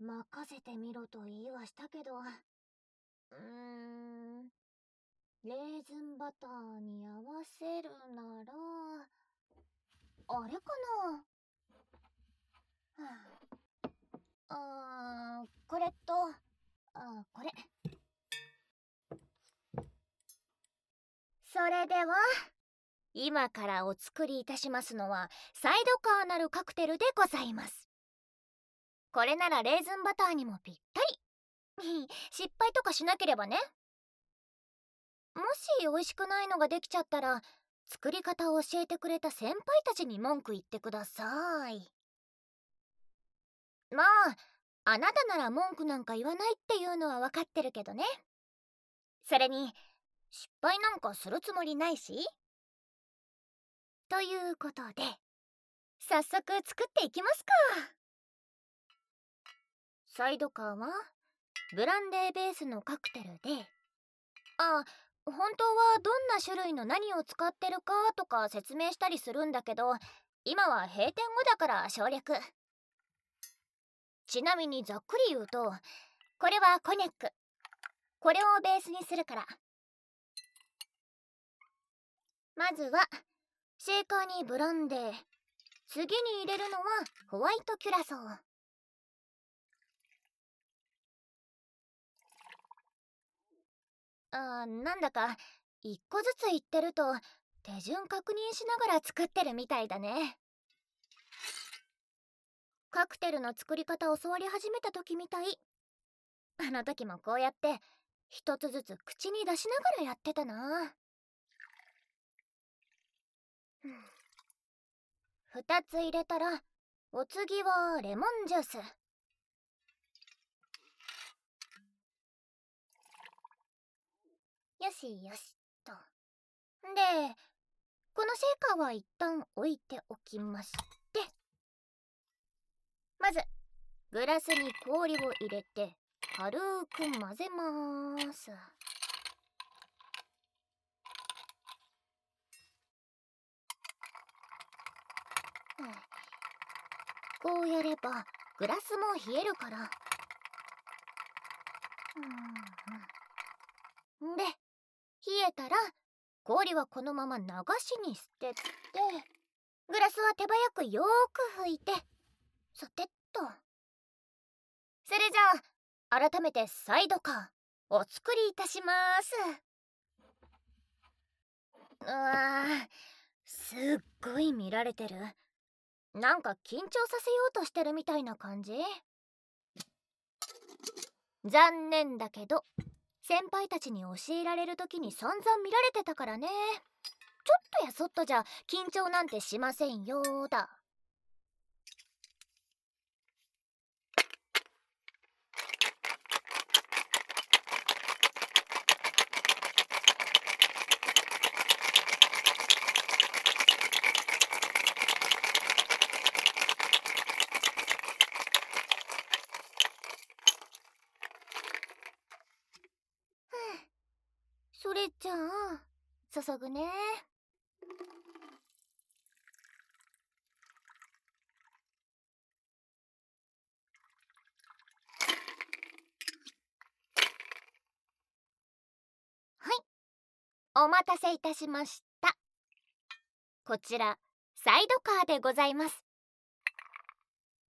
任せてみろと言いはしたけど。うーん。レーズンバターに合わせるなら。あれかな？あ。ーこれと。あこれ。それでは今からお作りいたしますのはサイドカーナルカクテルでございます。これならレーズンバターにもぴったり。失敗とかしなければね。もし美味しくないのができちゃったら作り方を教えてくれた先輩たちに文句言ってください。まああなたなら文句なんか言わないっていうのは分かってるけどね。それに失敗なんかするつもりないし。ということで早速作っていきますか。サイドカーはブランデーベースのカクテルであ本当はどんな種類の何を使ってるかとか説明したりするんだけど今は閉店後だから省略。ちなみにざっくり言うとこれはコニャック。これをベースにするから。まずはシェーカーにブランデー。次に入れるのはホワイトキュラソー。あーなんだか一個ずつ言ってると手順確認しながら作ってるみたいだね。カクテルの作り方教わり始めた時みたい。あの時もこうやって一つずつ口に出しながらやってたな。二つ入れたらお次はレモンジュース。よしよしと。でこのシェーカーは一旦置いておきまして。まずグラスに氷を入れて軽く混ぜまーすこうやればグラスも冷えるから。うん。でえたら氷はこのまま流しに捨ててグラスは手早くよーく拭いてさてっと。それじゃあ改めてサイドカーお作りいたします。うわすっごい見られてる。なんか緊張させようとしてるみたいな感じ？残念だけど。先輩たちに教えられる時に散々見られてたからね。ちょっとやそっとじゃ緊張なんてしませんよだ。それじゃあ注ぐね。はい。お待たせいたしました。こちらサイドカーでございます。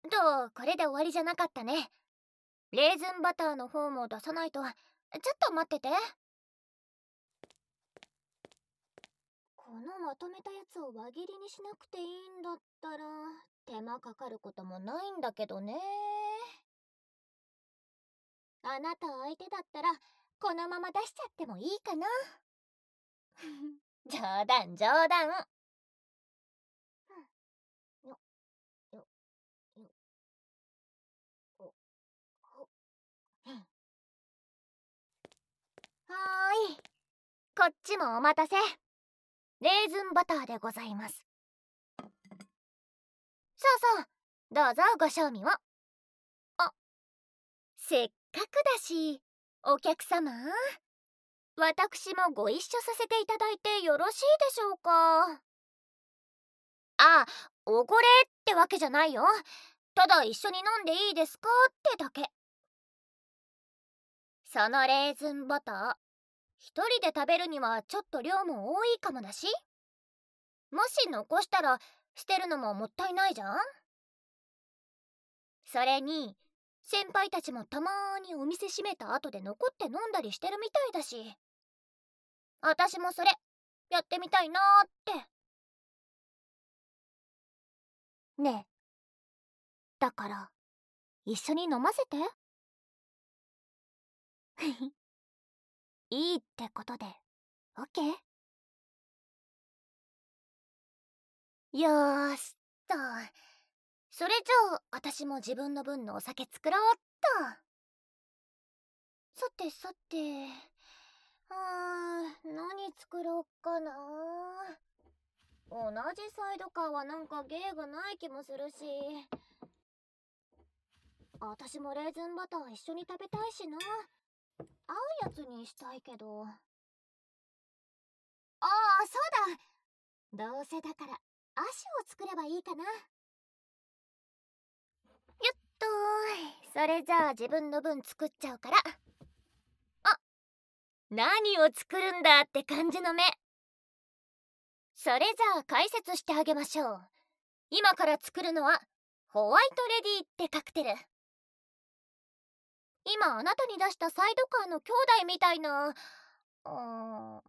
とこれで終わりじゃなかったね。レーズンバターの方も出さないと。ちょっと待ってて。このまとめたやつを輪切りにしなくていいんだったら手間かかることもないんだけどね。あなた相手だったらこのまま出しちゃってもいいかな。冗談冗談。はーい。こっちもお待たせ。レーズンバターでございます。そうそう。どうぞご賞味を。あせっかくだしお客様。私もご一緒させていただいてよろしいでしょうか。あおごれってわけじゃないよ。ただ一緒に飲んでいいですかってだけ。そのレーズンバター。一人で食べるにはちょっと量も多いかもだし。もし残したら捨てるのももったいないじゃん？それに先輩たちもたまーにお店閉めた後で残って飲んだりしてるみたいだし。私もそれやってみたいなーって。ねえ。だから一緒に飲ませて。いいってことでオッケー？よーしと。それじゃあ私も自分の分のお酒作ろうっと。さてさてあー何作ろうかな。同じサイドカーはなんか芸がない気もするし。私もレーズンバター一緒に食べたいしな。合うやつにしたいけど。ああそうだ。どうせだから足を作ればいいかな。よっとそれじゃあ自分の分作っちゃうから。あ何を作るんだって感じの目。それじゃあ解説してあげましょう。今から作るのはホワイトレディってカクテル。今あなたに出したサイドカーの兄弟みたいな。あん？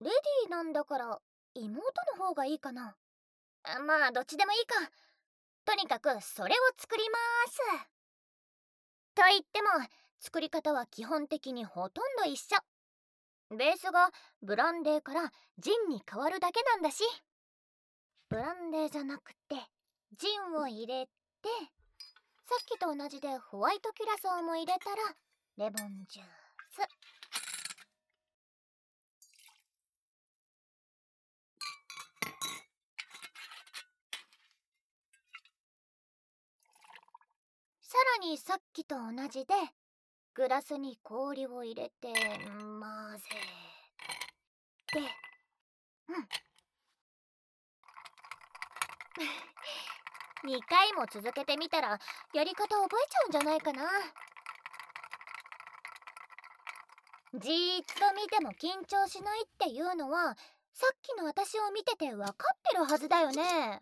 レディーなんだから妹の方がいいかな。まあどっちでもいいか。とにかくそれを作ります。と言っても作り方は基本的にほとんど一緒。ベースがブランデーからジンに変わるだけなんだし。ブランデーじゃなくてジンを入れてきと同じでホワイトキュラソーも入れたらレモンジュース。さらにさっきと同じでグラスに氷を入れて混ぜて。うん。2回も続けてみたらやり方覚えちゃうんじゃないかな。じーっと見ても緊張しないっていうのはさっきの私を見てて分かってるはずだよね。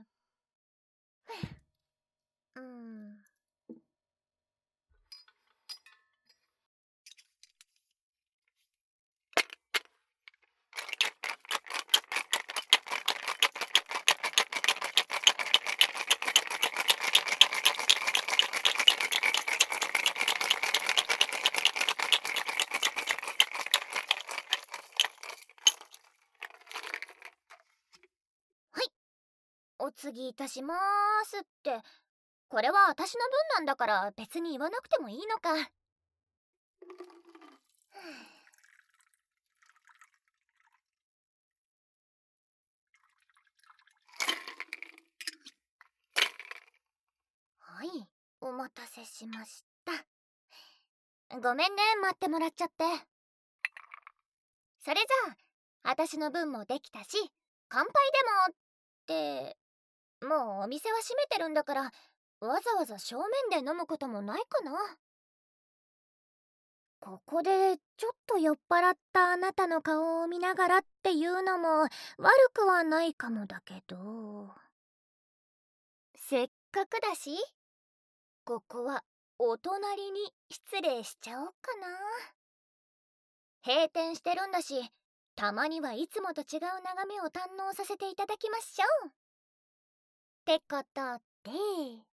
お次いたしますってこれは私の分なんだから別に言わなくてもいいのかはいお待たせしました。ごめんね待ってもらっちゃって。それじゃあ私の分もできたし乾杯でもってもうお店は閉めてるんだからわざわざ正面で飲むこともないかな。ここでちょっと酔っ払ったあなたの顔を見ながらっていうのも悪くはないかもだけど。せっかくだしここはお隣に失礼しちゃおうかな。閉店してるんだしたまにはいつもと違う眺めを堪能させていただきましょう。ってことで